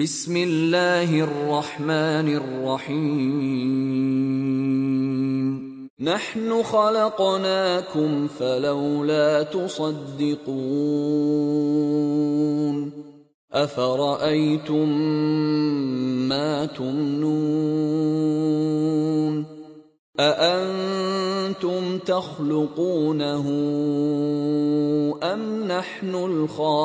بسم الله الرحمن الرحيم. نحن خلقناكم فلولا تصدقون. أفرأيتم ما تمنون؟ أأنتم تخلقونه أم نحن الخالقون؟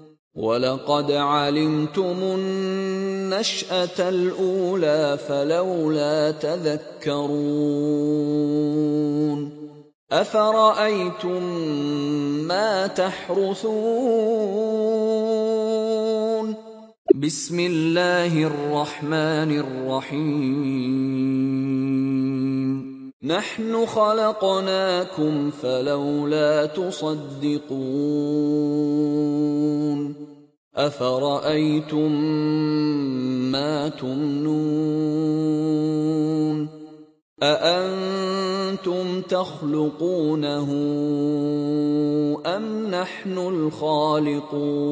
ولقد علمتم النشأة الأولى فلولا تذكرون أفرأيتم ما تحرثون بسم الله الرحمن الرحيم نحن خلقناكم فلولا تصدقون أفرأيتم ما تمنون أأنتم تخلقونه أم نحن الخالقون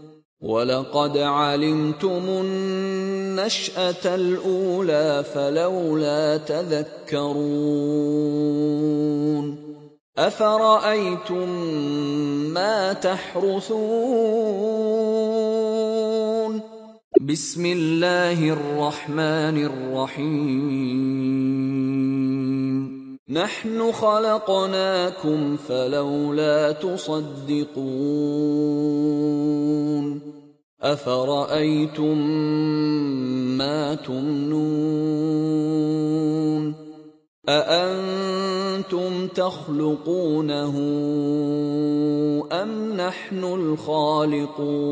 ولقد علمتم النشأة الأولى فلولا تذكرون أفرأيتم ما تحرثون بسم الله الرحمن الرحيم نحن خلقناكم فلولا تصدقون أفرأيتم ما تمنون أأنتم تخلقونه أم نحن الخالقون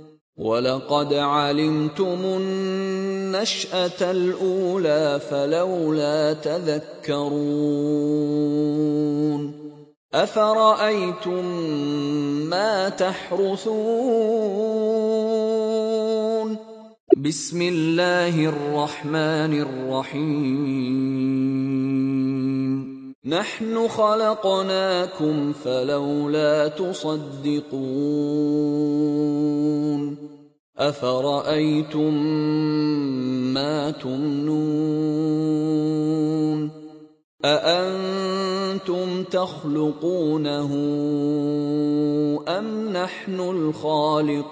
ولقد علمتم النشأة الأولى فلولا تذكرون أفرأيتم ما تحرثون بسم الله الرحمن الرحيم نحن خلقناكم فلولا تصدقون أفرأيتم ما تمنون أأنتم تخلقونه أم نحن الخالقون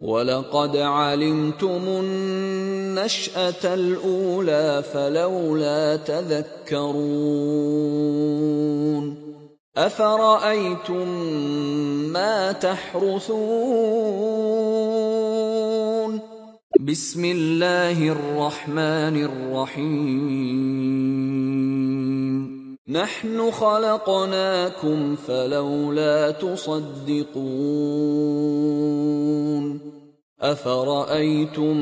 ولقد علمتم النشأة الأولى فلولا تذكرون أفرأيتم ما تحرثون بسم الله الرحمن الرحيم نحن خلقناكم فلولا تصدقون أفرأيتم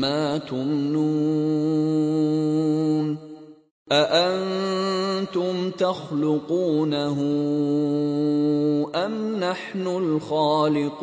ما تمنون أأنتم تخلقونه أم نحن الخالقون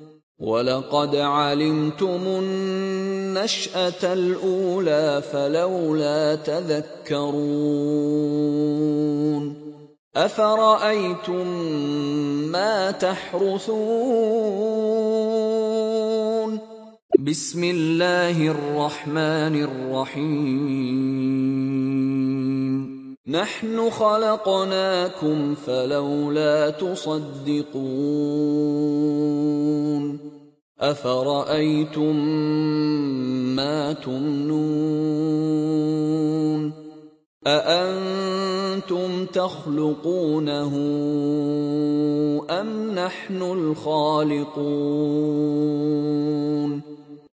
ولقد علمتم النشأة الأولى فلولا تذكرون أفرأيتم ما تحرثون بسم الله الرحمن الرحيم نحن خلقناكم فلولا تصدقون أفرأيتم ما تمنون أأنتم تخلقونه أم نحن الخالقون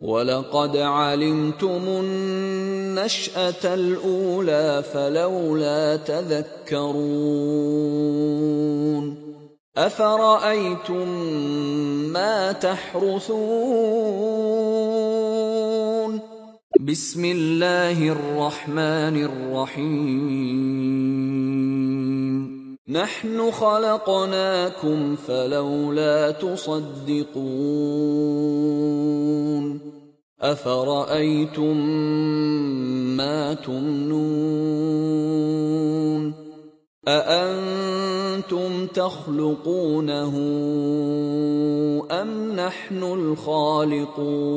ولقد علمتم النشأة الأولى فلولا تذكرون أفرأيتم ما تحرثون بسم الله الرحمن الرحيم نحن خلقناكم فلولا تصدقون أفرأيتم ما تمنون أأنتم تخلقونه أم نحن الخالقون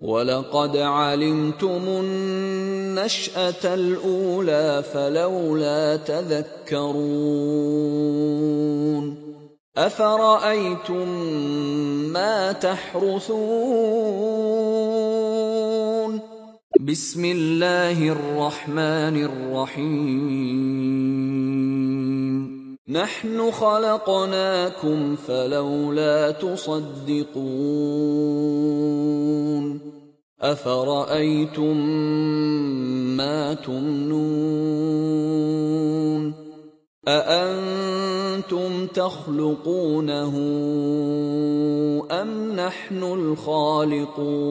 ولقد علمتم النشأة الأولى فلولا تذكرون أفرأيتم ما تحرثون بسم الله الرحمن الرحيم نحن خلقناكم فلولا تصدقون أفرأيتم ما تمنون أأنتم تخلقونه أم نحن الخالقون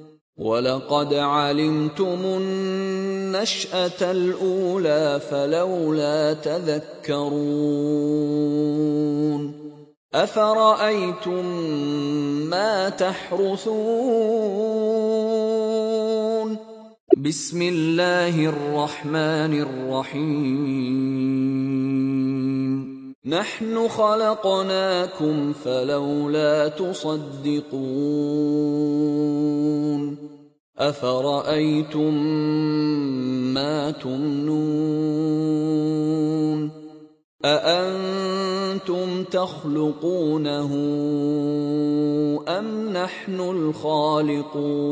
ولقد علمتم النشاه الاولى فلولا تذكرون افرايتم ما تحرثون بسم الله الرحمن الرحيم نحن خلقناكم فلولا تصدقون أفرأيتم ما تمنون أأنتم تخلقونه أم نحن الخالقون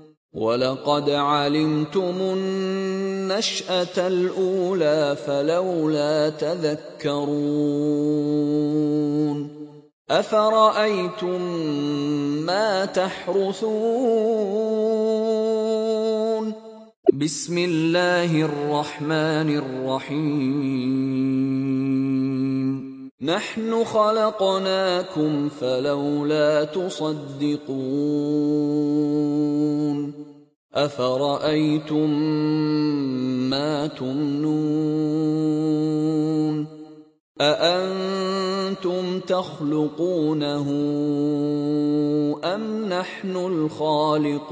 ولقد علمتم النشاه الاولى فلولا تذكرون افرايتم ما تحرثون بسم الله الرحمن الرحيم نحن خلقناكم فلولا تصدقون أفرأيتم ما تمنون أأنتم تخلقونه أم نحن الخالقون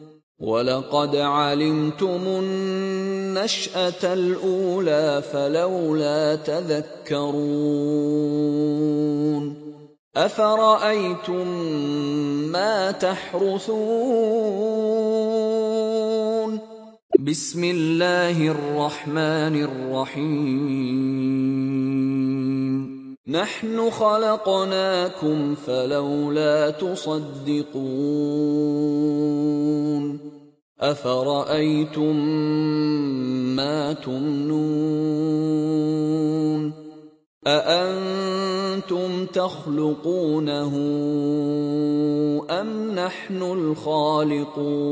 ولقد علمتم النشأة الأولى فلولا تذكرون أفرأيتم ما تحرثون بسم الله الرحمن الرحيم نحن خلقناكم فلولا تصدقون أفرأيتم ما تمنون أأنتم تخلقونه أم نحن الخالقون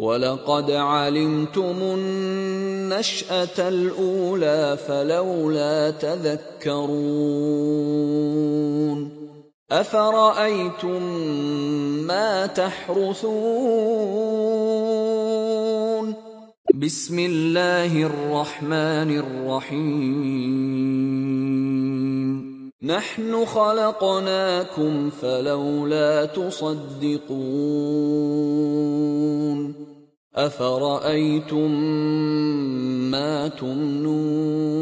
ولقد علمتم النشأة الأولى فلولا تذكرون أفرأيتم ما تحرثون بسم الله الرحمن الرحيم نحن خلقناكم فلولا تصدقون أفرأيتم ما تمنون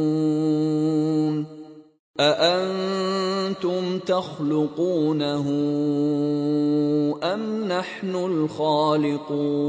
أأنتم تخلقونه أم نحن الخالقون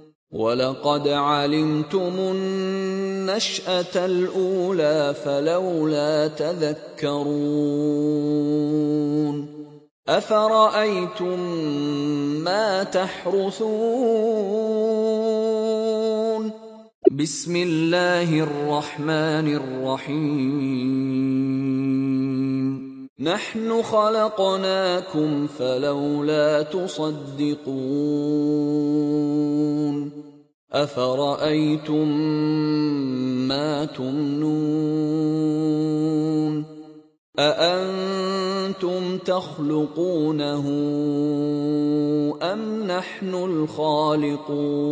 ولقد علمتم النشأة الأولى فلولا تذكرون أفرأيتم ما تحرثون بسم الله الرحمن الرحيم نحن خلقناكم فلولا تصدقون أفرأيتم ما تمنون أأنتم تخلقونه أم نحن الخالقون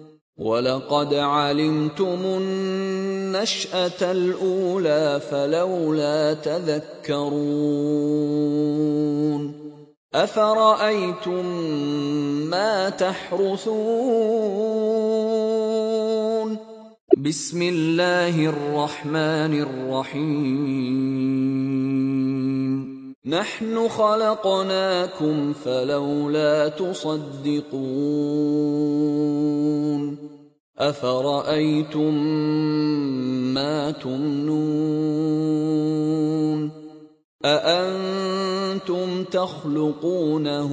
ولقد علمتم النشأة الأولى فلولا تذكرون أفرأيتم ما تحرثون بسم الله الرحمن الرحيم نحن خلقناكم فلولا تصدقون أفرأيتم ما تمنون أأنتم تخلقونه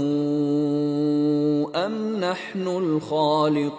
أم نحن الخالقون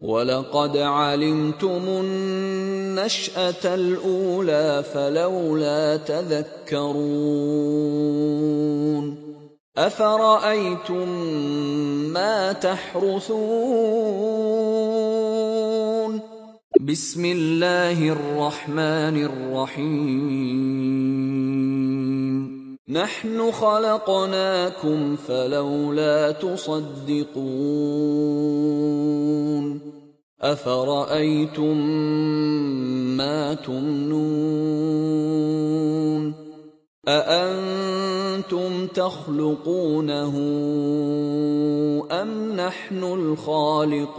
ولقد علمتم النشأة الأولى فلولا تذكرون أفرأيتم ما تحرثون بسم الله الرحمن الرحيم نحن خلقناكم فلولا تصدقون أفرأيتم ما تمنون أأنتم تخلقونه أم نحن الخالقون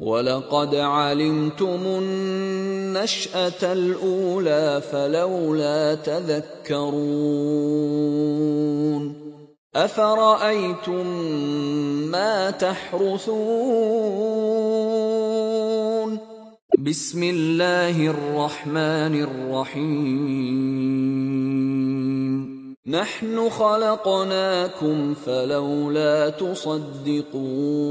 ولقد علمتم النشأة الأولى فلولا تذكرون أفرأيتم ما تحرثون بسم الله الرحمن الرحيم نحن خلقناكم فلولا تصدقون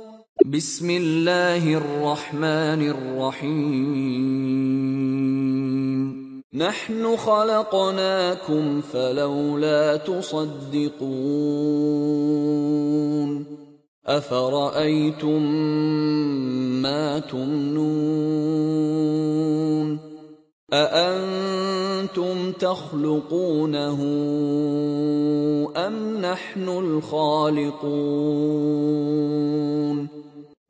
بسم الله الرحمن الرحيم. نحن خلقناكم فلولا تصدقون. أفرأيتم ما تمنون؟ أأنتم تخلقونه أم نحن الخالقون؟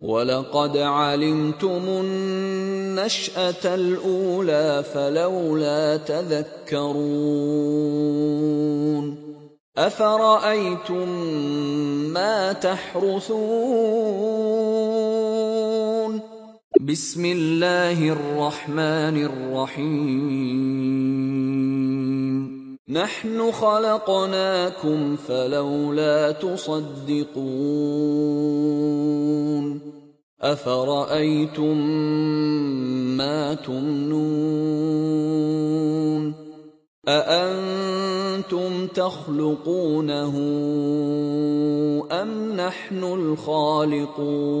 ولقد علمتم النشأة الأولى فلولا تذكرون أفرأيتم ما تحرثون بسم الله الرحمن الرحيم نحن خلقناكم فلولا تصدقون أفرأيتم ما تمنون أأنتم تخلقونه أم نحن الخالقون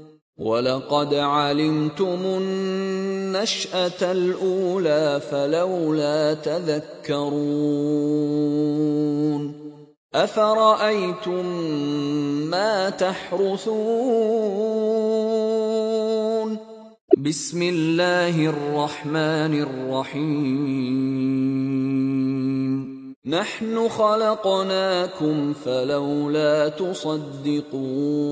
ولقد علمتم النشأة الأولى فلولا تذكرون أفرأيتم ما تحرثون بسم الله الرحمن الرحيم نحن خلقناكم فلولا تصدقون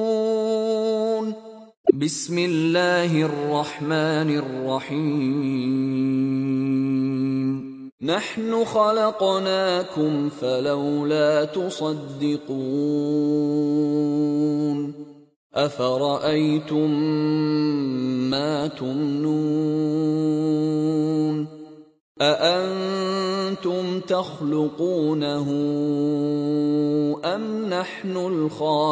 بسم الله الرحمن الرحيم. نحن خلقناكم فلولا تصدقون. أفرأيتم ما تمنون؟ أأنتم تخلقونه أم نحن الخالقون؟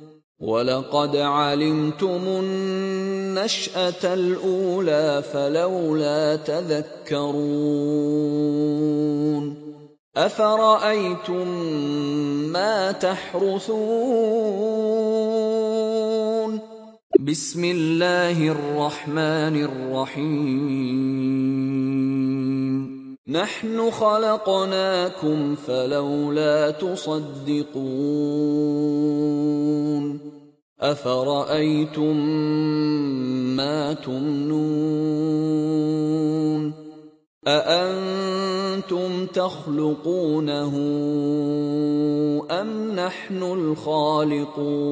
ولقد علمتم النشأة الأولى فلولا تذكرون أفرأيتم ما تحرثون بسم الله الرحمن الرحيم نحن خلقناكم فلولا تصدقون أفرأيتم ما تمنون أأنتم تخلقونه أم نحن الخالقون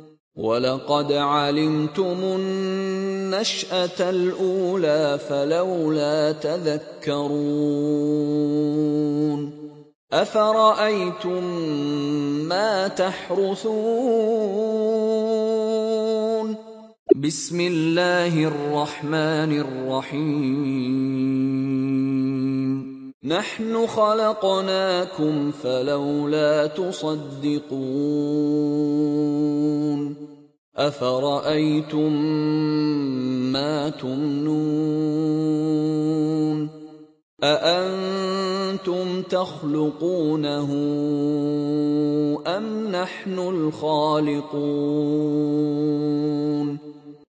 ولقد علمتم النشأة الأولى فلولا تذكرون أفرأيتم ما تحرثون بسم الله الرحمن الرحيم نحن خلقناكم فلولا تصدقون أفرأيتم ما تمنون أأنتم تخلقونه أم نحن الخالقون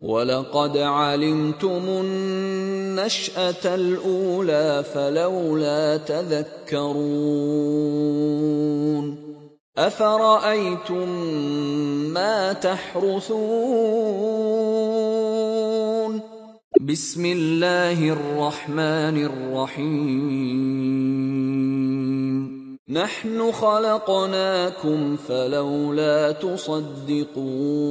ولقد علمتم النشاه الاولى فلولا تذكرون افرايتم ما تحرثون بسم الله الرحمن الرحيم نحن خلقناكم فلولا تصدقون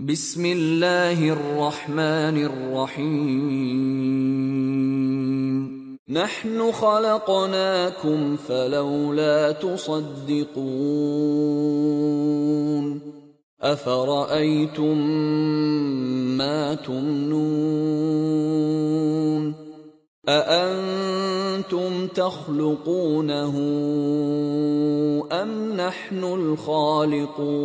بسم الله الرحمن الرحيم نحن خلقناكم فلولا تصدقون افرايتم ما تمنون اانتم تخلقونه ام نحن الخالقون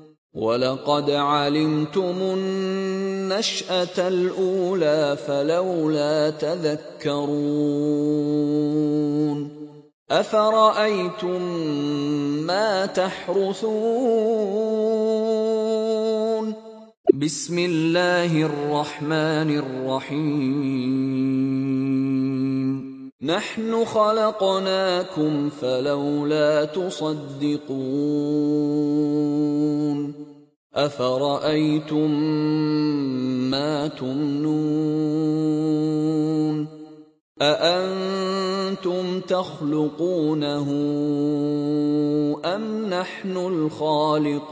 ولقد علمتم النشأة الأولى فلولا تذكرون أفرأيتم ما تحرثون بسم الله الرحمن الرحيم نحن خلقناكم فلولا تصدقون أفرأيتم ما تمنون أأنتم تخلقونه أم نحن الخالقون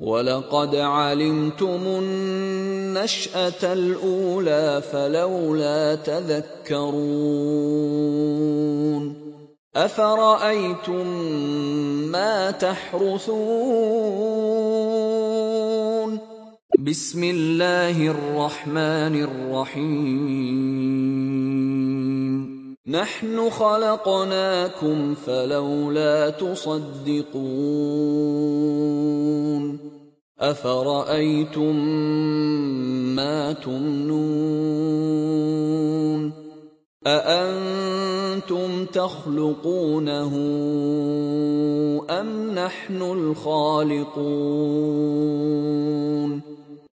ولقد علمتم النشأة الأولى فلولا تذكرون أفرأيتم ما تحرثون بسم الله الرحمن الرحيم نحن خلقناكم فلولا تصدقون أفرأيتم ما تمنون أأنتم تخلقونه أم نحن الخالقون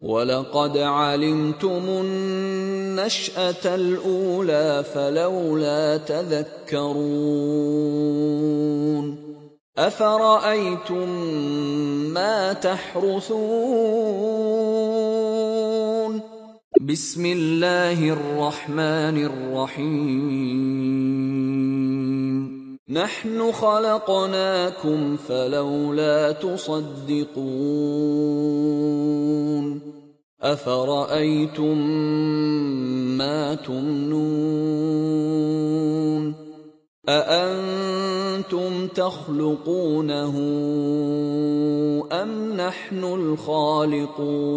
ولقد علمتم النشاه الاولى فلولا تذكرون افرايتم ما تحرثون بسم الله الرحمن الرحيم نحن خلقناكم فلولا تصدقون أفرأيتم ما تمنون أأنتم تخلقونه أم نحن الخالقون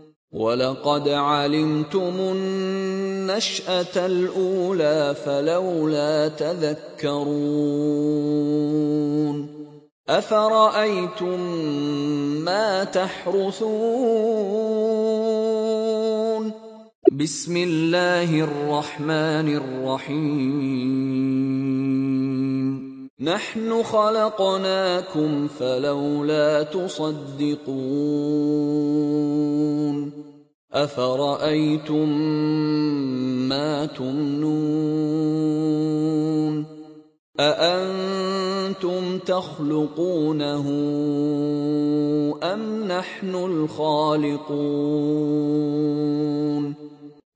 ولقد علمتم النشاه الاولى فلولا تذكرون افرايتم ما تحرثون بسم الله الرحمن الرحيم نحن خلقناكم فلولا تصدقون أفرأيتم ما تمنون أأنتم تخلقونه أم نحن الخالقون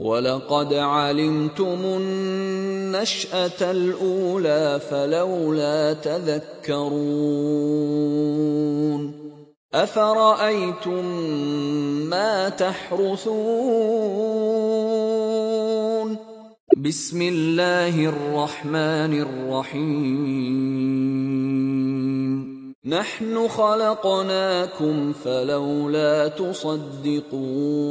ولقد علمتم النشأة الأولى فلولا تذكرون أفرأيتم ما تحرثون بسم الله الرحمن الرحيم نحن خلقناكم فلولا تصدقون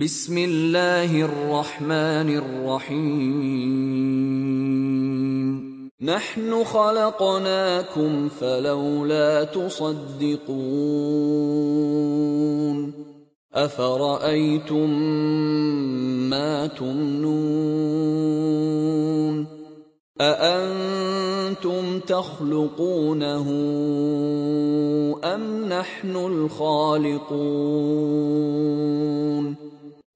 بسم الله الرحمن الرحيم. نحن خلقناكم فلولا تصدقون. أفرأيتم ما تمنون؟ أأنتم تخلقونه أم نحن الخالقون؟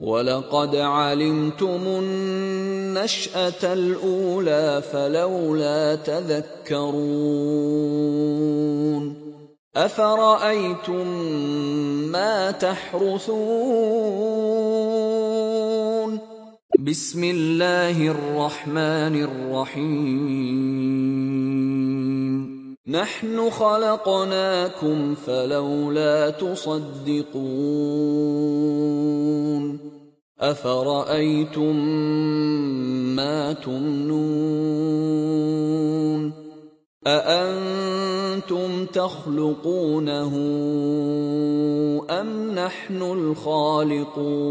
ولقد علمتم النشأة الأولى فلولا تذكرون أفرأيتم ما تحرثون بسم الله الرحمن الرحيم نحن خلقناكم فلولا تصدقون أفرأيتم ما تمنون أأنتم تخلقونه أم نحن الخالقون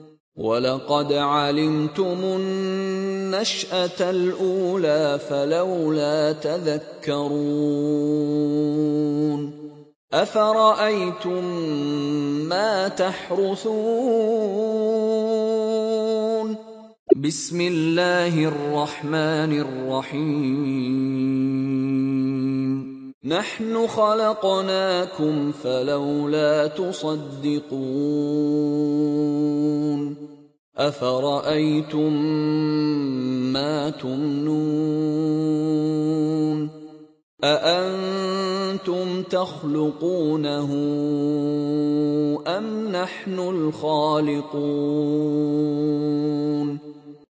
ولقد علمتم النشاه الاولى فلولا تذكرون افرايتم ما تحرثون بسم الله الرحمن الرحيم نحن خلقناكم فلولا تصدقون أفرأيتم ما تمنون أأنتم تخلقونه أم نحن الخالقون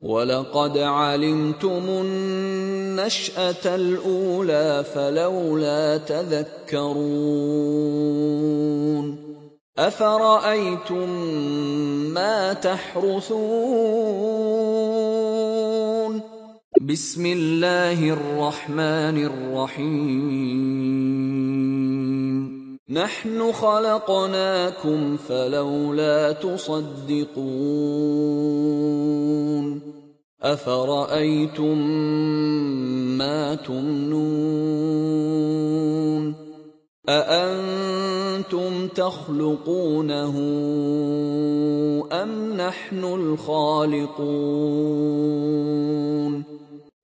ولقد علمتم النشأة الأولى فلولا تذكرون أفرأيتم ما تحرثون بسم الله الرحمن الرحيم نحن خلقناكم فلولا تصدقون أفرأيتم ما تمنون أأنتم تخلقونه أم نحن الخالقون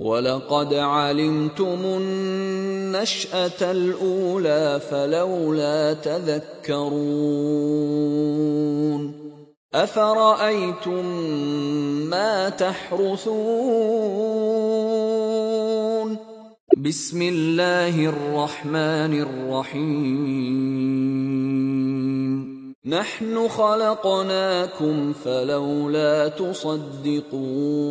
ولقد علمتم النشأة الأولى فلولا تذكرون أفرأيتم ما تحرثون بسم الله الرحمن الرحيم نحن خلقناكم فلولا تصدقون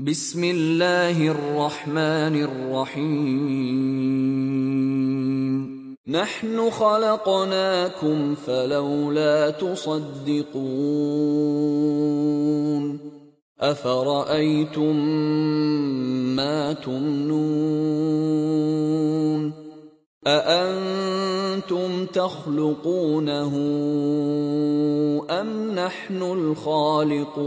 بسم الله الرحمن الرحيم. نحن خلقناكم فلولا تصدقون. أفرأيتم ما تمنون؟ أأنتم تخلقونه أم نحن الخالقون؟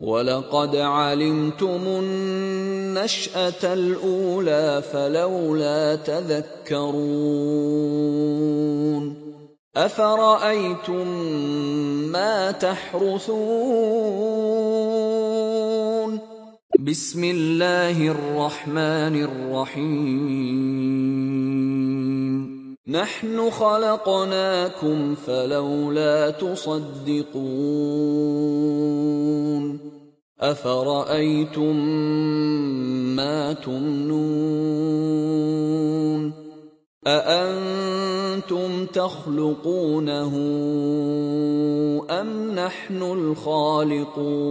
ولقد علمتم النشأة الأولى فلولا تذكرون أفرأيتم ما تحرثون بسم الله الرحمن الرحيم نحن خلقناكم فلولا تصدقون أفرأيتم ما تمنون أأنتم تخلقونه أم نحن الخالقون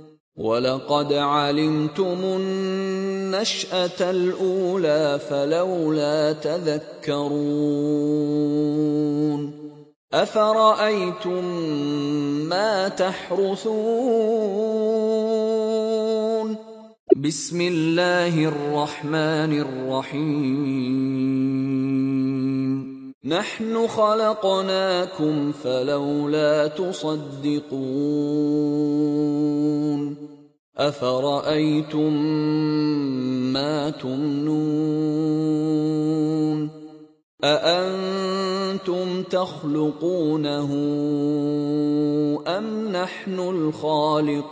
ولقد علمتم النشاه الاولى فلولا تذكرون افرايتم ما تحرثون بسم الله الرحمن الرحيم نحن خلقناكم فلولا تصدقون أفرأيتم ما تمنون أأنتم تخلقونه أم نحن الخالقون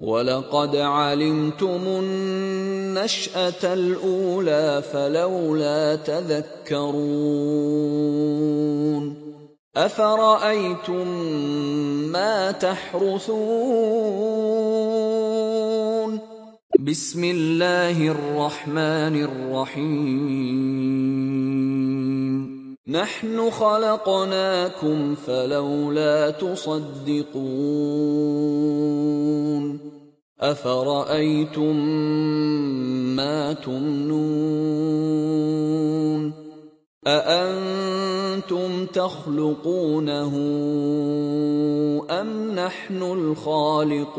ولقد علمتم النشأة الأولى فلولا تذكرون أفرأيتم ما تحرثون بسم الله الرحمن الرحيم نحن خلقناكم فلولا تصدقون أفرأيتم ما تمنون أأنتم تخلقونه أم نحن الخالقون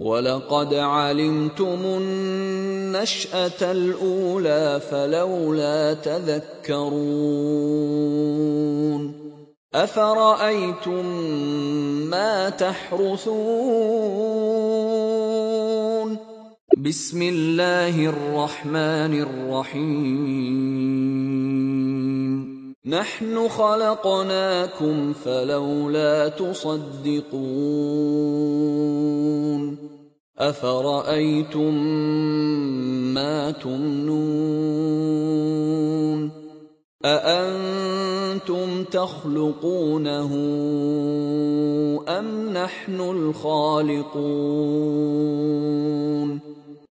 ولقد علمتم النشأة الأولى فلولا تذكرون أفرأيتم ما تحرثون بسم الله الرحمن الرحيم نحن خلقناكم فلولا تصدقون أفرأيتم ما تمنون أأنتم تخلقونه أم نحن الخالقون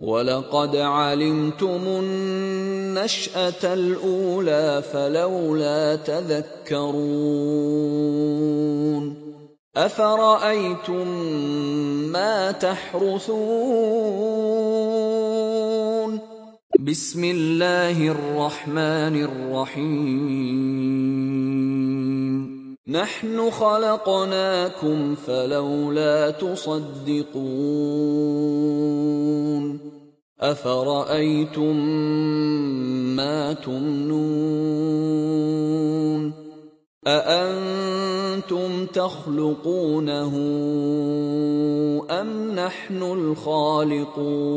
ولقد علمتم النشاه الاولى فلولا تذكرون افرايتم ما تحرثون بسم الله الرحمن الرحيم نحن خلقناكم فلولا تصدقون أفرأيتم ما تمنون أأنتم تخلقونه أم نحن الخالقون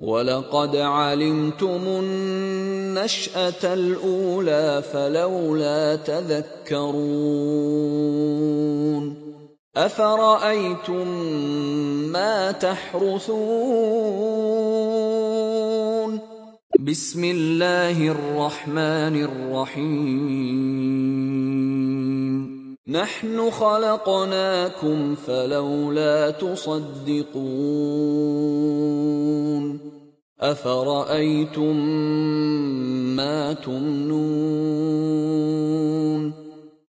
ولقد علمتم النشأة الأولى فلولا تذكرون أفرأيتم ما تحرثون بسم الله الرحمن الرحيم نحن خلقناكم فلولا تصدقون أفرأيتم ما تمنون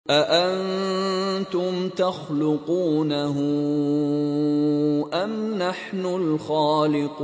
أأنتم تخلقونه أم نحن الخالقون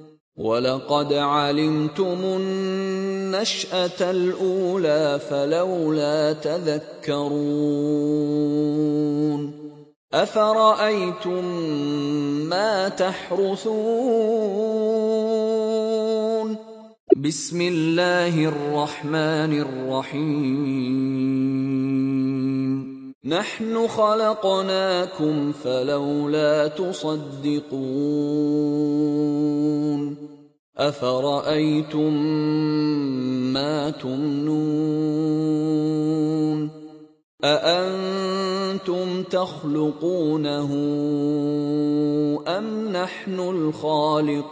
ولقد علمتم النشاه الاولى فلولا تذكرون افرايتم ما تحرثون بسم الله الرحمن الرحيم نحن خلقناكم فلولا تصدقون أفرأيتم ما تمنون أأنتم تخلقونه أم نحن الخالقون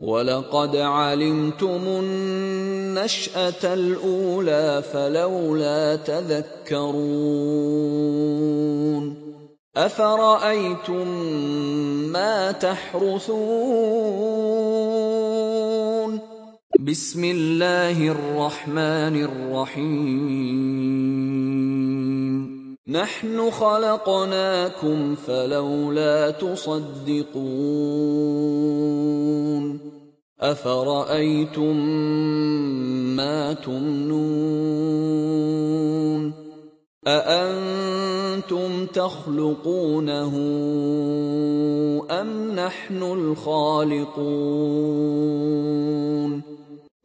ولقد علمتم النشأة الأولى فلولا تذكرون أفرأيتم ما تحرثون بسم الله الرحمن الرحيم نحن خلقناكم فلولا تصدقون أفرأيتم ما تمنون أأنتم تخلقونه أم نحن الخالقون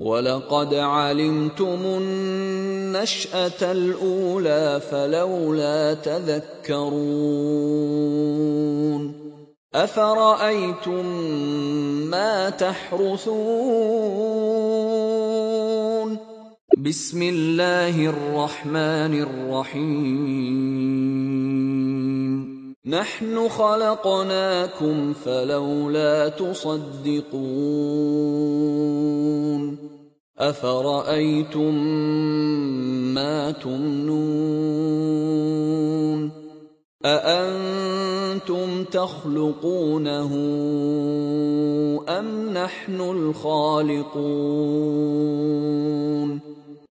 ولقد علمتم النشاه الاولى فلولا تذكرون افرايتم ما تحرثون بسم الله الرحمن الرحيم نحن خلقناكم فلولا تصدقون أفرأيتم ما تمنون أأنتم تخلقونه أم نحن الخالقون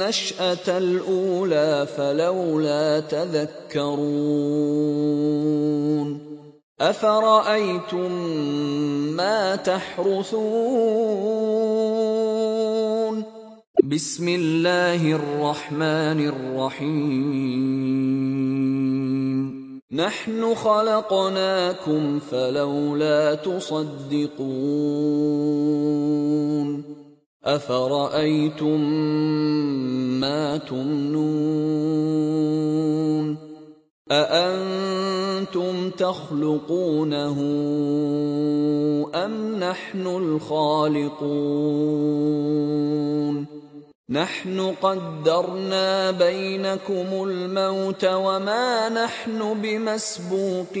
النشأة الأولى فلولا تذكرون أفرأيتم ما تحرثون بسم الله الرحمن الرحيم نحن خلقناكم فلولا تصدقون أفرأيتم ما تمنون؟ أأنتم تخلقونه أم نحن الخالقون؟ نحن قدرنا بينكم الموت وما نحن بمسبوقين.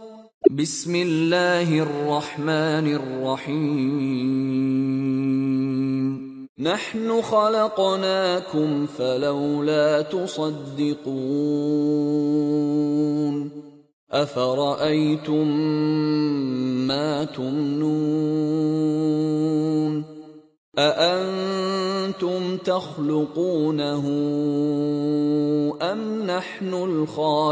بسم الله الرحمن الرحيم. نحن خلقناكم فلولا تصدقون. أفرأيتم ما تمنون؟ أأنتم تخلقونه أم نحن الخالقون؟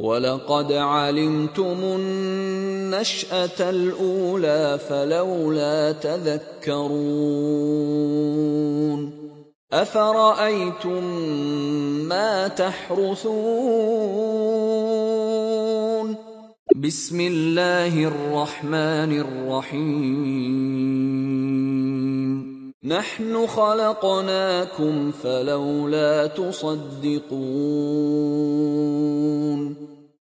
ولقد علمتم النشأة الأولى فلولا تذكرون أفرأيتم ما تحرثون بسم الله الرحمن الرحيم نحن خلقناكم فلولا تصدقون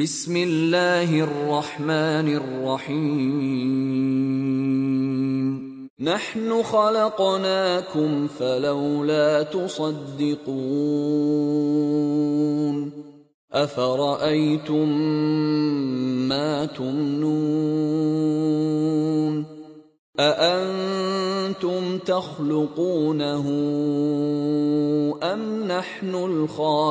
بسم الله الرحمن الرحيم. نحن خلقناكم فلولا تصدقون. أفرأيتم ما تمنون؟ أأنتم تخلقونه أم نحن الخالقون؟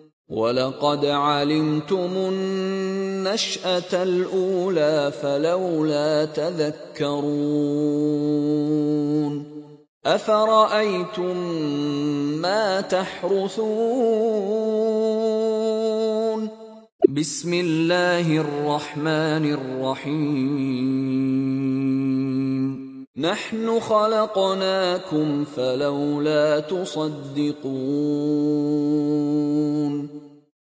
ولقد علمتم النشأة الأولى فلولا تذكرون أفرأيتم ما تحرثون بسم الله الرحمن الرحيم نحن خلقناكم فلولا تصدقون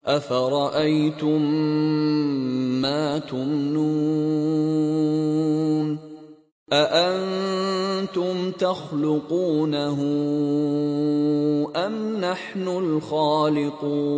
أفرأيتم ما تمنون أأنتم تخلقونه أم نحن الخالقون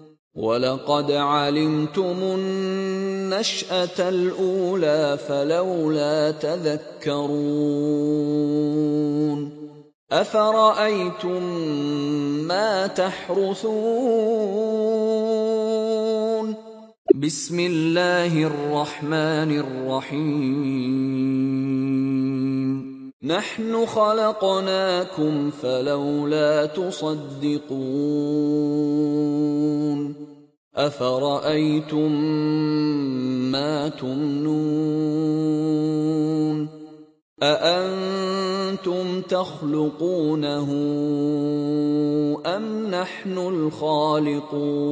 ولقد علمتم النشاه الاولى فلولا تذكرون افرايتم ما تحرثون بسم الله الرحمن الرحيم نحن خلقناكم فلولا تصدقون أفرأيتم ما تمنون أأنتم تخلقونه أم نحن الخالقون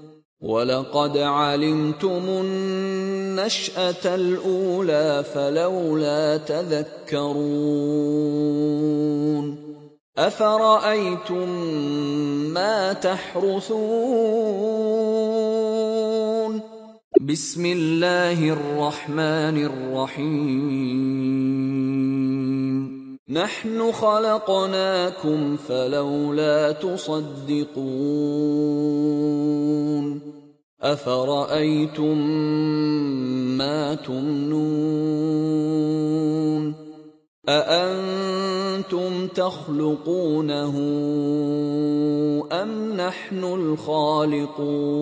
ولقد علمتم النشأة الأولى فلولا تذكرون أفرأيتم ما تحرثون بسم الله الرحمن الرحيم نحن خلقناكم فلولا تصدقون أفرأيتم ما تمنون أأنتم تخلقونه أم نحن الخالقون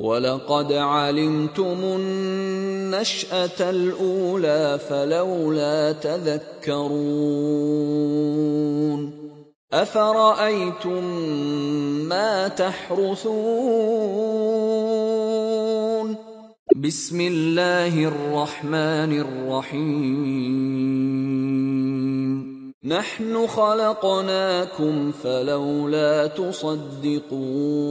ولقد علمتم النشأة الأولى فلولا تذكرون أفرأيتم ما تحرثون بسم الله الرحمن الرحيم نحن خلقناكم فلولا تصدقون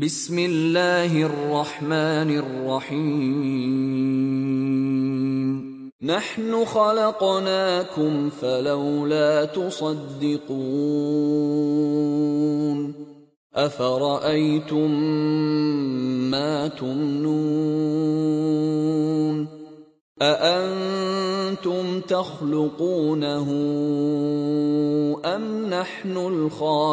بسم الله الرحمن الرحيم. نحن خلقناكم فلولا تصدقون. أفرأيتم ما تمنون؟ أأنتم تخلقونه أم نحن الخالقون؟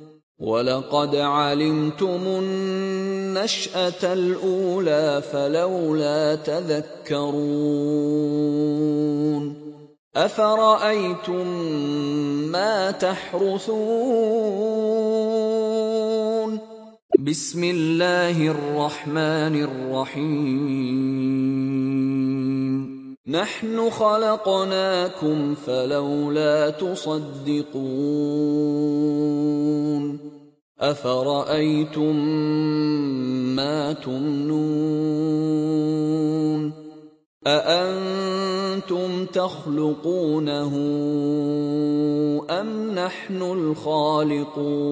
ولقد علمتم النشأة الأولى فلولا تذكرون أفرأيتم ما تحرثون بسم الله الرحمن الرحيم نحن خلقناكم فلولا تصدقون أفرأيتم ما تمنون أأنتم تخلقونه أم نحن الخالقون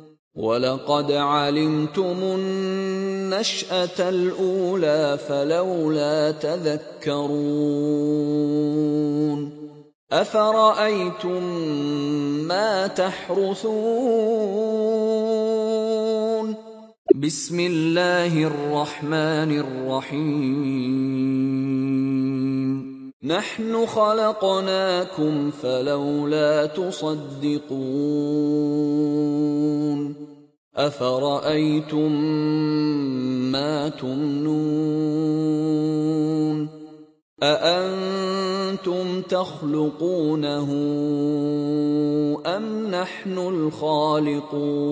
ولقد علمتم النشاه الاولى فلولا تذكرون افرايتم ما تحرثون بسم الله الرحمن الرحيم نحن خلقناكم فلولا تصدقون أفرأيتم ما تمنون أأنتم تخلقونه أم نحن الخالقون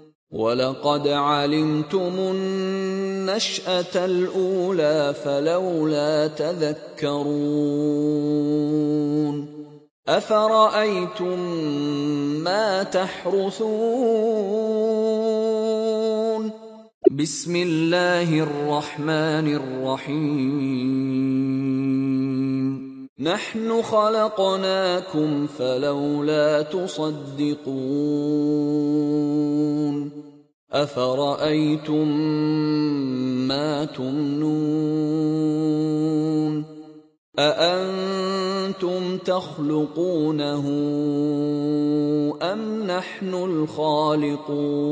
ولقد علمتم النشأة الأولى فلولا تذكرون أفرأيتم ما تحرثون بسم الله الرحمن الرحيم نحن خلقناكم فلولا تصدقون أفرأيتم ما تمنون أأنتم تخلقونه أم نحن الخالقون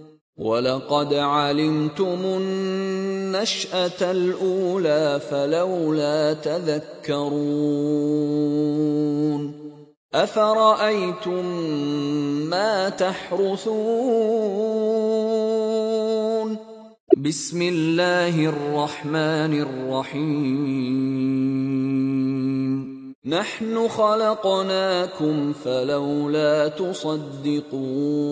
ولقد علمتم النشأة الأولى فلولا تذكرون أفرأيتم ما تحرثون بسم الله الرحمن الرحيم نحن خلقناكم فلولا تصدقون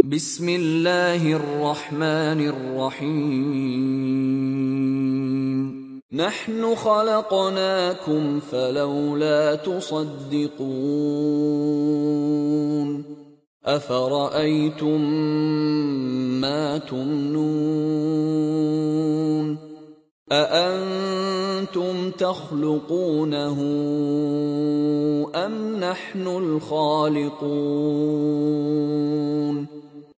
بسم الله الرحمن الرحيم. نحن خلقناكم فلولا تصدقون. أفرأيتم ما تمنون؟ أأنتم تخلقونه أم نحن الخالقون؟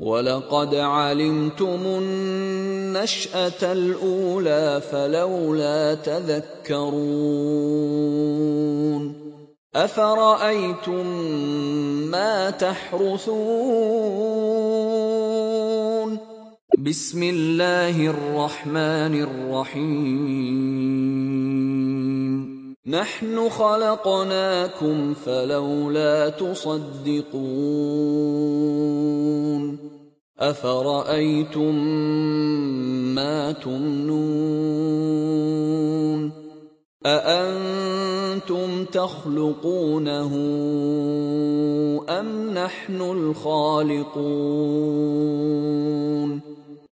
ولقد علمتم النشأة الأولى فلولا تذكرون أفرأيتم ما تحرثون بسم الله الرحمن الرحيم نحن خلقناكم فلولا تصدقون أفرأيتم ما تمنون أأنتم تخلقونه أم نحن الخالقون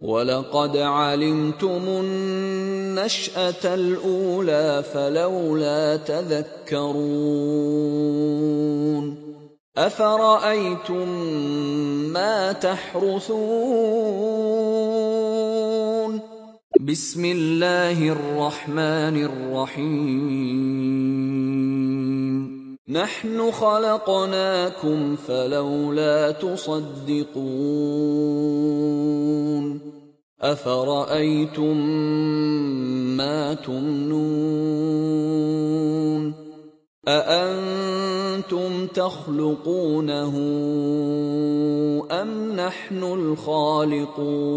ولقد علمتم النشاه الاولى فلولا تذكرون افرايتم ما تحرثون بسم الله الرحمن الرحيم نحن خلقناكم فلولا تصدقون أفرأيتم ما تمنون أأنتم تخلقونه أم نحن الخالقون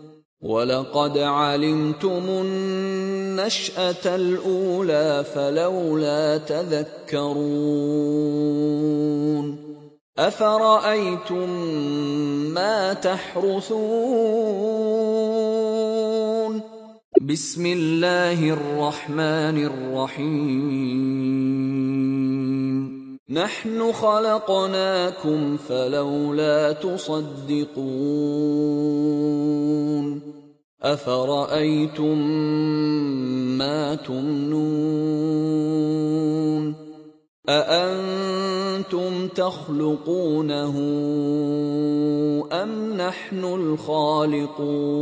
ولقد علمتم النشاه الاولى فلولا تذكرون افرايتم ما تحرثون بسم الله الرحمن الرحيم نحن خلقناكم فلولا تصدقون أفرأيتم ما تمنون أأنتم تخلقونه أم نحن الخالقون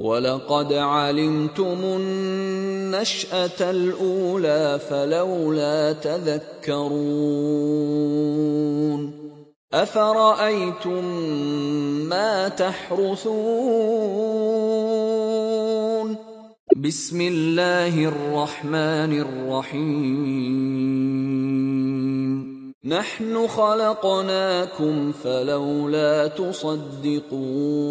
ولقد علمتم النشأة الأولى فلولا تذكرون أفرأيتم ما تحرثون بسم الله الرحمن الرحيم نحن خلقناكم فلولا تصدقون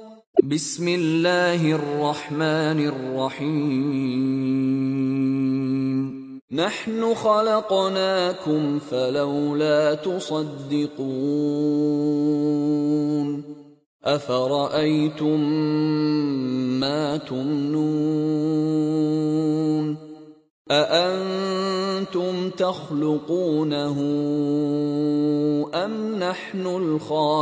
بسم الله الرحمن الرحيم. نحن خلقناكم فلولا تصدقون. أفرأيتم ما تمنون؟ أأنتم تخلقونه أم نحن الخالقون؟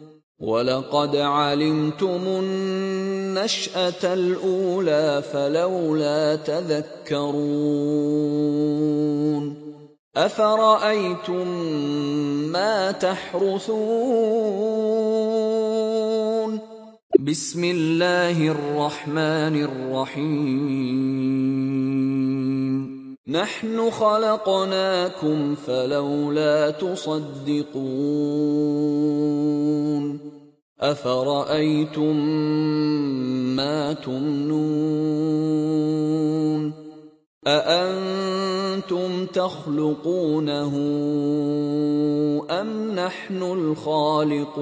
ولقد علمتم النشاه الاولى فلولا تذكرون افرايتم ما تحرثون بسم الله الرحمن الرحيم نحن خلقناكم فلولا تصدقون أفرأيتم ما تمنون أأنتم تخلقونه أم نحن الخالقون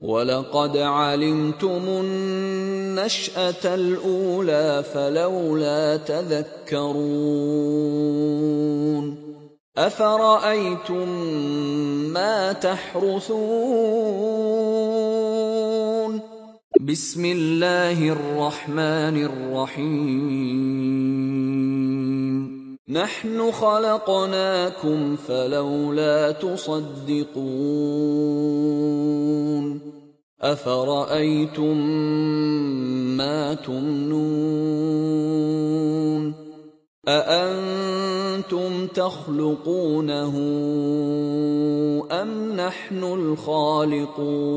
ولقد علمتم النشأة الأولى فلولا تذكرون أفرأيتم ما تحرثون بسم الله الرحمن الرحيم نحن خلقناكم فلولا تصدقون أفرأيتم ما تمنون أأنتم تخلقونه أم نحن الخالقون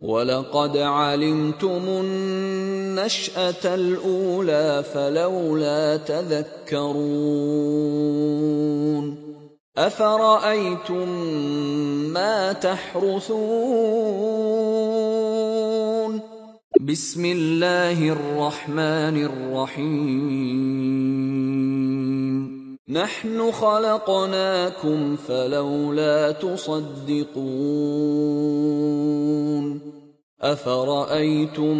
ولقد علمتم النشأة الأولى فلولا تذكرون أفرأيتم ما تحرثون بسم الله الرحمن الرحيم نحن خلقناكم فلولا تصدقون أفرأيتم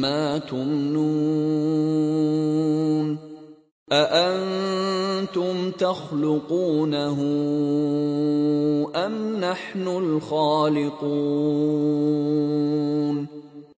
ما تمنون أأنتم تخلقونه أم نحن الخالقون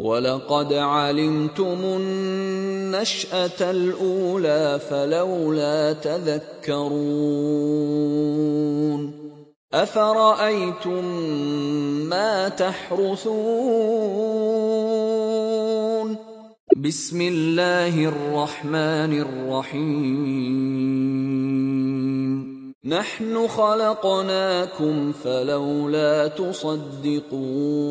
ولقد علمتم النشأة الأولى فلولا تذكرون أفرأيتم ما تحرثون بسم الله الرحمن الرحيم نحن خلقناكم فلولا تصدقون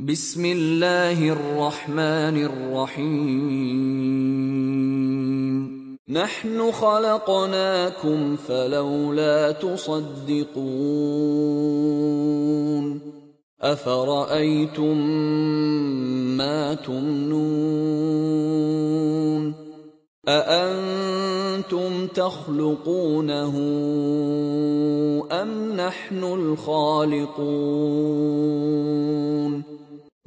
بسم الله الرحمن الرحيم. نحن خلقناكم فلولا تصدقون. أفرأيتم ما تمنون؟ أأنتم تخلقونه أم نحن الخالقون؟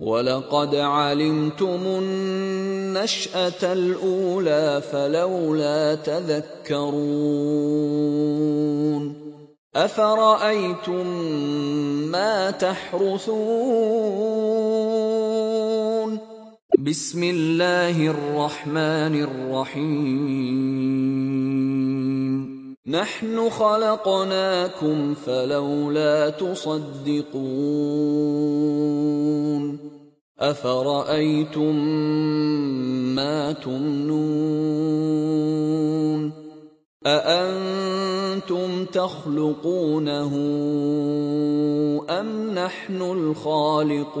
ولقد علمتم النشأة الأولى فلولا تذكرون أفرأيتم ما تحرثون بسم الله الرحمن الرحيم نحن خلقناكم فلولا تصدقون أفرأيتم ما تمنون أأنتم تخلقونه أم نحن الخالقون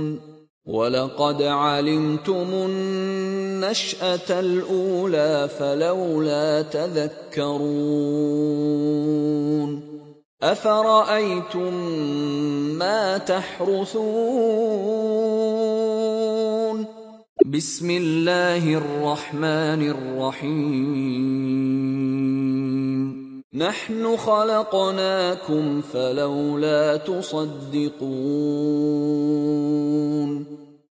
ولقد علمتم النشأة الأولى فلولا تذكرون أفرأيتم ما تحرثون بسم الله الرحمن الرحيم نحن خلقناكم فلولا تصدقون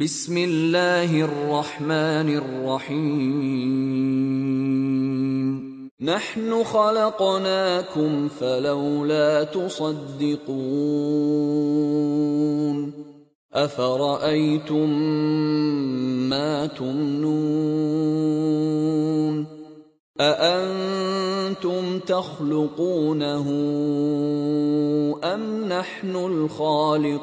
بسم الله الرحمن الرحيم. نحن خلقناكم فلولا تصدقون. أفرأيتم ما تمنون؟ أأنتم تخلقونه أم نحن الخالقون؟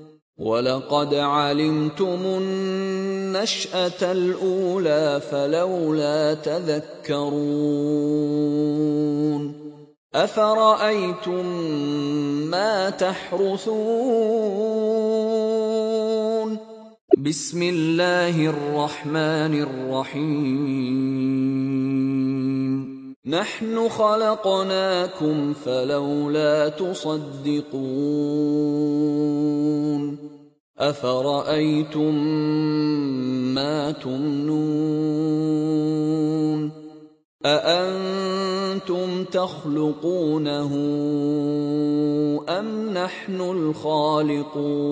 ولقد علمتم النشأة الأولى فلولا تذكرون أفرأيتم ما تحرثون بسم الله الرحمن الرحيم نحن خلقناكم فلولا تصدقون أفرأيتم ما تمنون أأنتم تخلقونه أم نحن الخالقون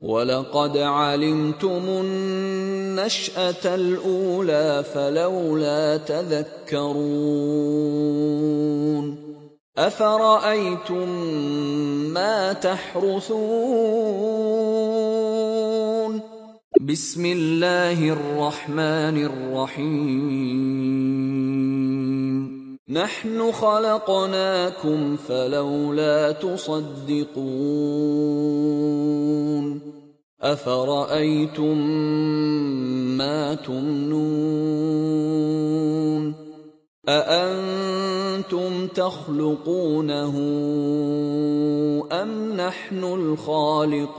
ولقد علمتم النشأة الأولى فلولا تذكرون أفرأيتم ما تحرثون بسم الله الرحمن الرحيم نحن خلقناكم فلولا تصدقون أفرأيتم ما تمنون أأنتم تخلقونه أم نحن الخالقون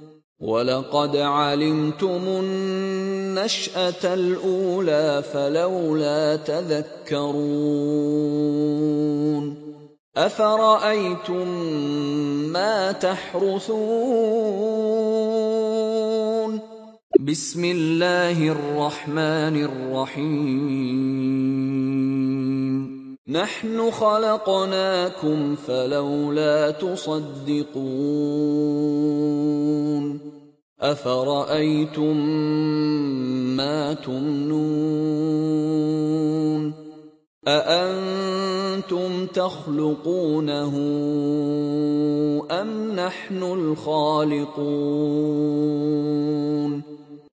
ولقد علمتم النشأة الأولى فلولا تذكرون أفرأيتم ما تحرثون بسم الله الرحمن الرحيم نحن خلقناكم فلولا تصدقون أفرأيتم ما تمنون أأنتم تخلقونه أم نحن الخالقون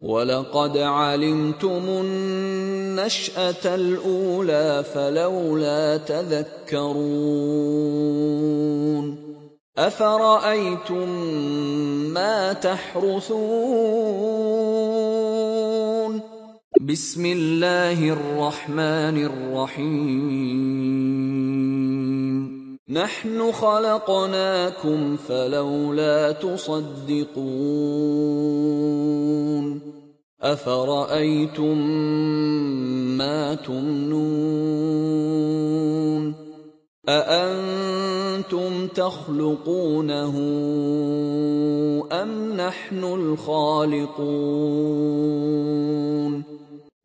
ولقد علمتم النشاه الاولى فلولا تذكرون افرايتم ما تحرثون بسم الله الرحمن الرحيم نحن خلقناكم فلولا تصدقون أفرأيتم ما تمنون أأنتم تخلقونه أم نحن الخالقون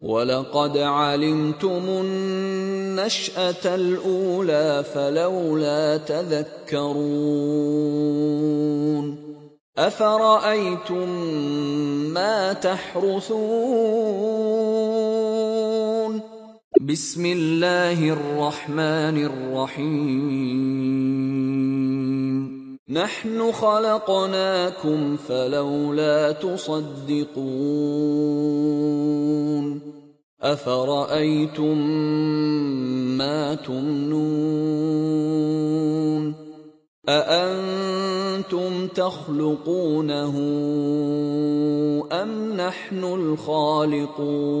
ولقد علمتم النشاه الاولى فلولا تذكرون افرايتم ما تحرثون بسم الله الرحمن الرحيم نحن خلقناكم فلولا تصدقون أفرأيتم ما تمنون أأنتم تخلقونه أم نحن الخالقون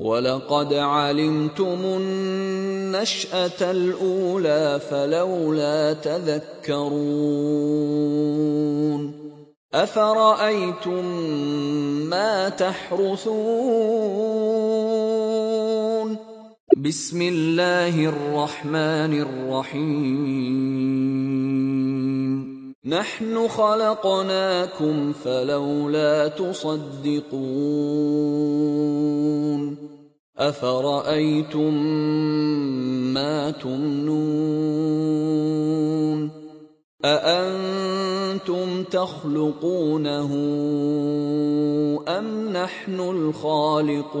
ولقد علمتم النشأة الأولى فلولا تذكرون أفرأيتم ما تحرثون بسم الله الرحمن الرحيم نحن خلقناكم فلولا تصدقون أفرأيتم ما تمنون أأنتم تخلقونه أم نحن الخالقون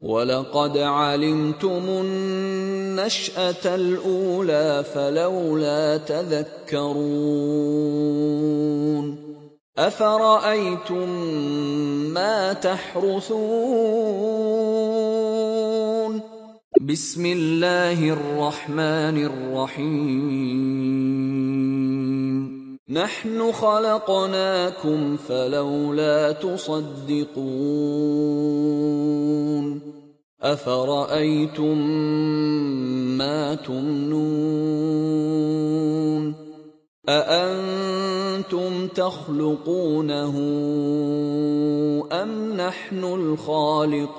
ولقد علمتم النشاه الاولى فلولا تذكرون افرايتم ما تحرثون بسم الله الرحمن الرحيم نحن خلقناكم فلولا تصدقون أفرأيتم ما تمنون أأنتم تخلقونه أم نحن الخالقون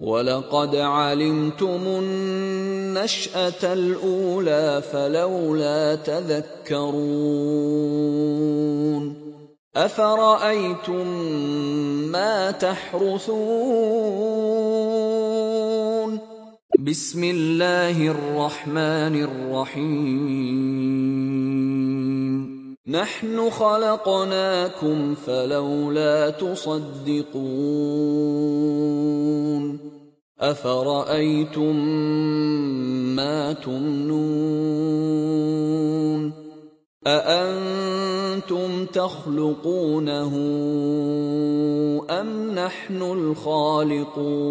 ولقد علمتم النشأة الأولى فلولا تذكرون أفرأيتم ما تحرثون بسم الله الرحمن الرحيم نحن خلقناكم فلولا تصدقون أفرأيتم ما تمنون أأنتم تخلقونه أم نحن الخالقون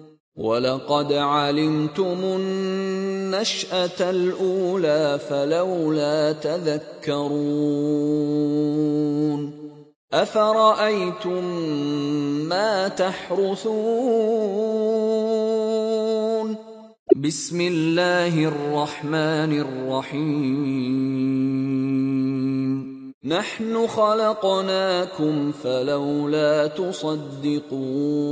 ولقد علمتم النشأة الأولى فلولا تذكرون أفرأيتم ما تحرثون بسم الله الرحمن الرحيم نحن خلقناكم فلولا تصدقون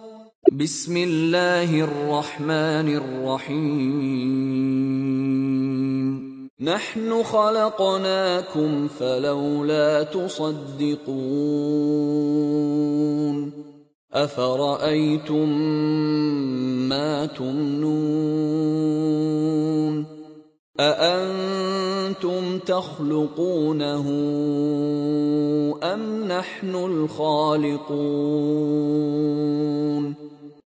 بسم الله الرحمن الرحيم. نحن خلقناكم فلولا تصدقون. أفرأيتم ما تمنون؟ أأنتم تخلقونه أم نحن الخالقون؟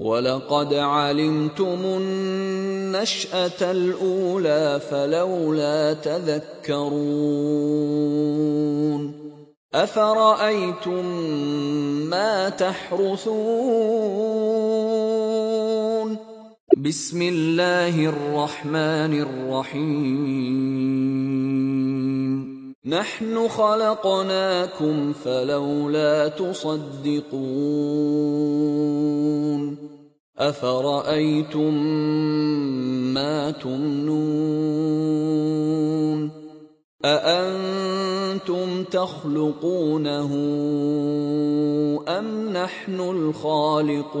ولقد علمتم النشأة الأولى فلولا تذكرون أفرأيتم ما تحرثون بسم الله الرحمن الرحيم نحن خلقناكم فلولا تصدقون أفرأيتم ما تمنون أأنتم تخلقونه أم نحن الخالقون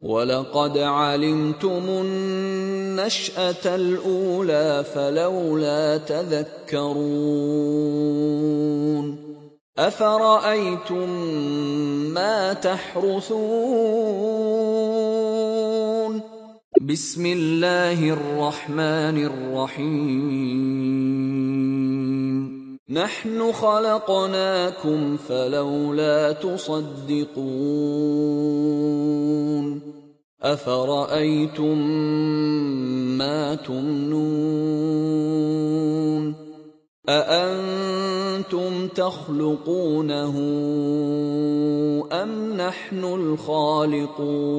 ولقد علمتم النشاه الاولى فلولا تذكرون افرايتم ما تحرثون بسم الله الرحمن الرحيم نحن خلقناكم فلولا تصدقون أفرأيتم ما تمنون أأنتم تخلقونه أم نحن الخالقون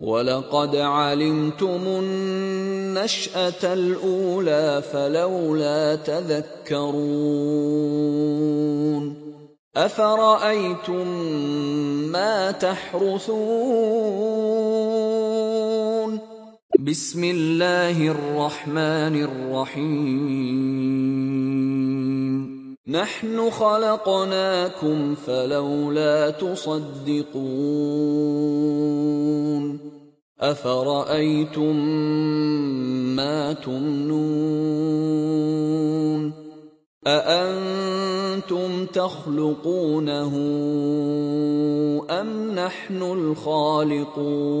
ولقد علمتم النشأة الأولى فلولا تذكرون أفرأيتم ما تحرثون بسم الله الرحمن الرحيم نحن خلقناكم فلولا تصدقون أفرأيتم ما تمنون أأنتم تخلقونه أم نحن الخالقون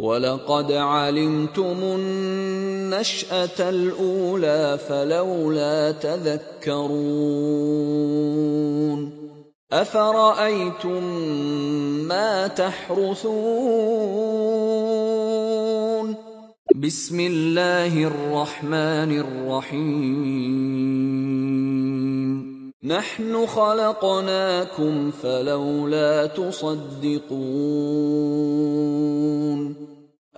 ولقد علمتم النشأة الأولى فلولا تذكرون أفرأيتم ما تحرثون بسم الله الرحمن الرحيم نحن خلقناكم فلولا تصدقون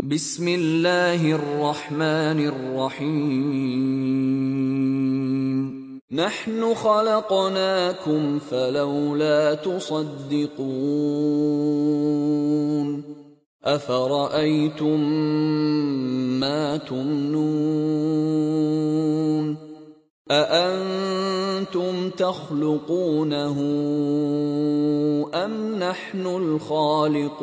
بسم الله الرحمن الرحيم. نحن خلقناكم فلولا تصدقون. أفرأيتم ما تمنون؟ أأنتم تخلقونه أم نحن الخالقون؟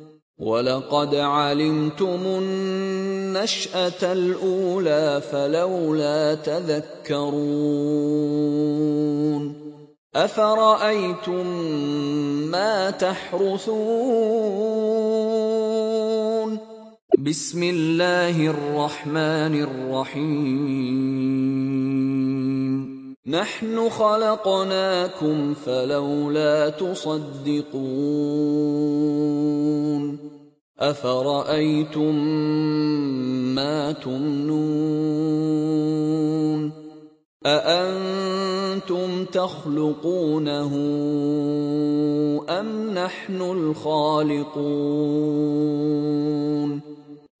ولقد علمتم النشأة الأولى فلولا تذكرون أفرأيتم ما تحرثون بسم الله الرحمن الرحيم نحن خلقناكم فلولا تصدقون أفرأيتم ما تمنون أأنتم تخلقونه أم نحن الخالقون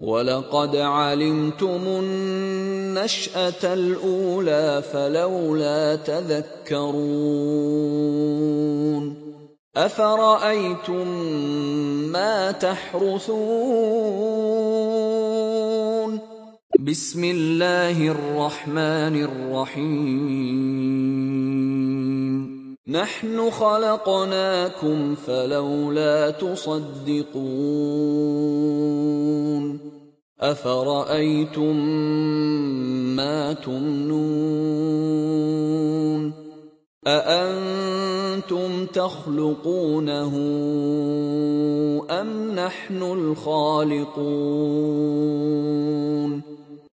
ولقد علمتم النشاه الاولى فلولا تذكرون افرايتم ما تحرثون بسم الله الرحمن الرحيم نحن خلقناكم فلولا تصدقون أفرأيتم ما تمنون أأنتم تخلقونه أم نحن الخالقون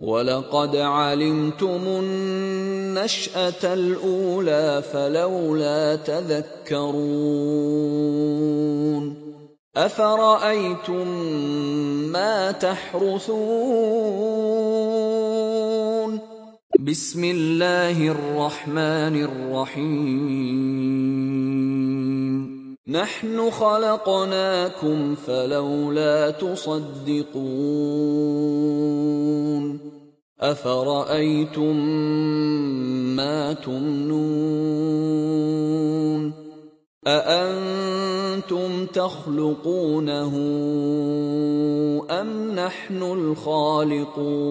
ولقد علمتم النشأة الأولى فلولا تذكرون أفرأيتم ما تحرثون بسم الله الرحمن الرحيم نحن خلقناكم فلولا تصدقون أفرأيتم ما تمنون أأنتم تخلقونه أم نحن الخالقون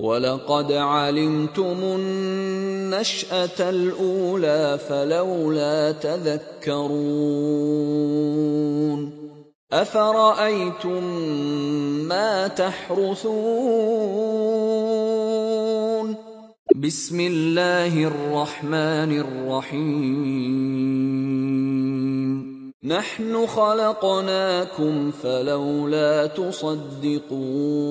ولقد علمتم النشأة الأولى فلولا تذكرون أفرأيتم ما تحرثون بسم الله الرحمن الرحيم نحن خلقناكم فلولا تصدقون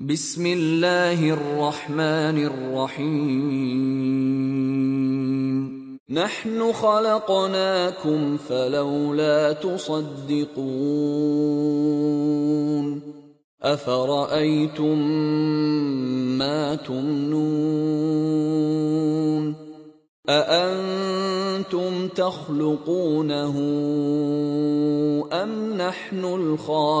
بسم الله الرحمن الرحيم. نحن خلقناكم فلولا تصدقون. أفرأيتم ما تمنون؟ أأنتم تخلقونه أم نحن الخالقون؟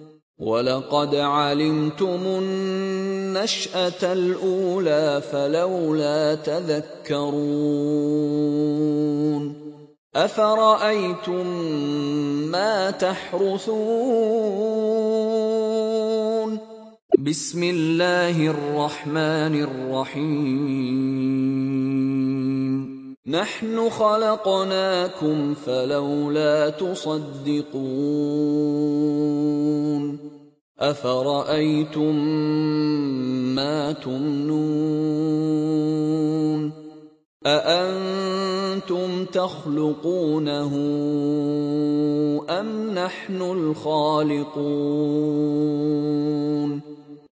ولقد علمتم النشأة الأولى فلولا تذكرون أفرأيتم ما تحرثون بسم الله الرحمن الرحيم نحن خلقناكم فلولا تصدقون أفرأيتم ما تمنون أأنتم تخلقونه أم نحن الخالقون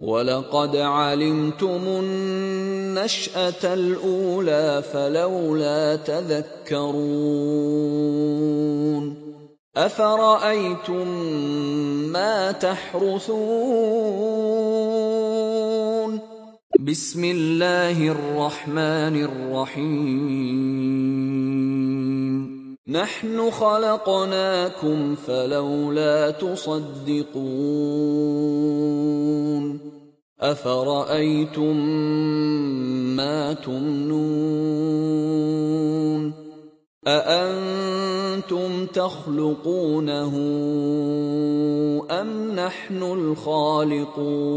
ولقد علمتم النشاه الاولى فلولا تذكرون افرايتم ما تحرثون بسم الله الرحمن الرحيم نحن خلقناكم فلولا تصدقون أفرأيتم ما تمنون أأنتم تخلقونه أم نحن الخالقون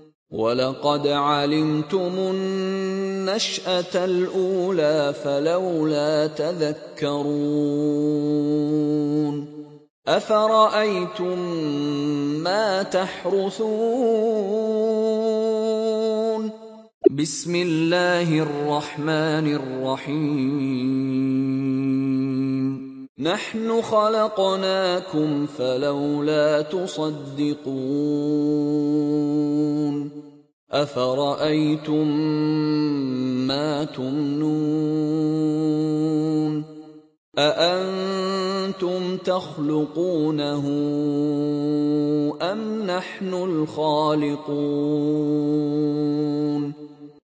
ولقد علمتم النشأة الأولى فلولا تذكرون أفرأيتم ما تحرثون بسم الله الرحمن الرحيم نحن خلقناكم فلولا تصدقون أفرأيتم ما تمنون أأنتم تخلقونه أم نحن الخالقون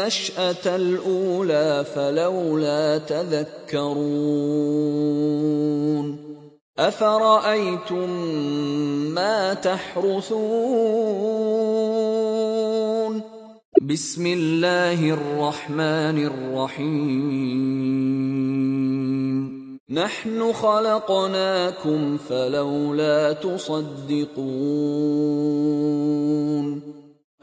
النشأة الأولى فلولا تذكرون أفرأيتم ما تحرثون بسم الله الرحمن الرحيم نحن خلقناكم فلولا تصدقون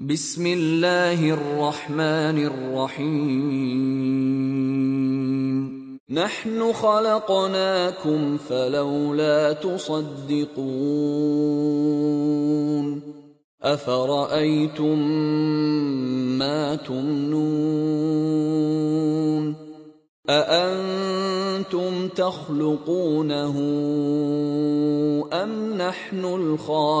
بسم الله الرحمن الرحيم. نحن خلقناكم فلولا تصدقون. أفرأيتم ما تمنون؟ أأنتم تخلقونه أم نحن الخالقون؟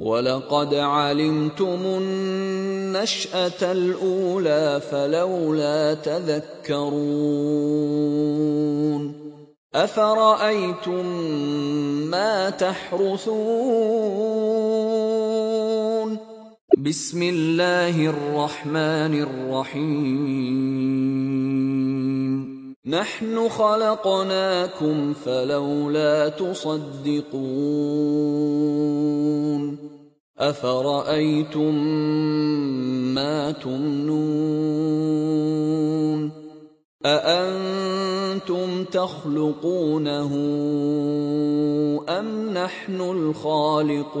ولقد علمتم النشأة الأولى فلولا تذكرون أفرأيتم ما تحرثون بسم الله الرحمن الرحيم نحن خلقناكم فلولا تصدقون أفرأيتم ما تمنون أأنتم تخلقونه أم نحن الخالقون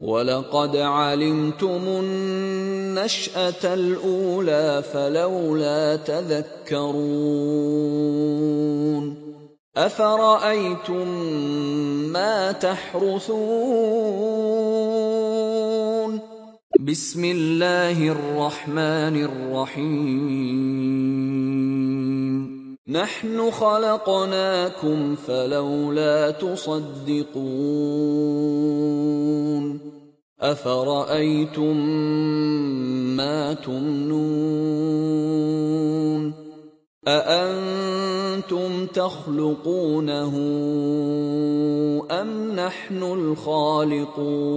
ولقد علمتم النشاه الاولى فلولا تذكرون افرايتم ما تحرثون بسم الله الرحمن الرحيم نحن خلقناكم فلولا تصدقون أفرأيتم ما تمنون أأنتم تخلقونه أم نحن الخالقون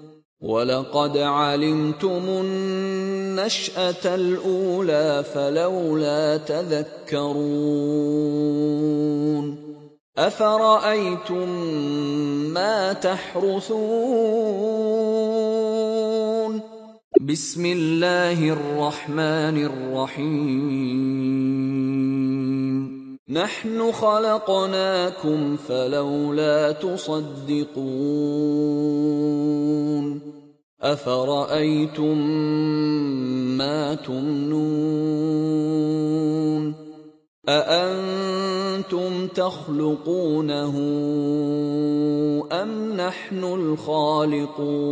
ولقد علمتم النشأة الأولى فلولا تذكرون أفرأيتم ما تحرثون بسم الله الرحمن الرحيم نحن خلقناكم فلولا تصدقون أفرأيتم ما تمنون أأنتم تخلقونه أم نحن الخالقون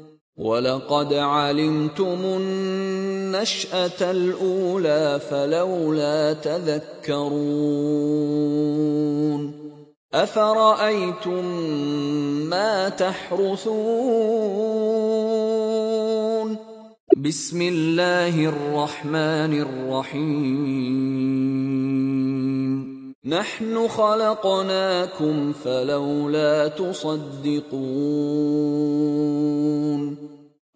ولقد علمتم النشأة الأولى فلولا تذكرون أفرأيتم ما تحرثون بسم الله الرحمن الرحيم نحن خلقناكم فلولا تصدقون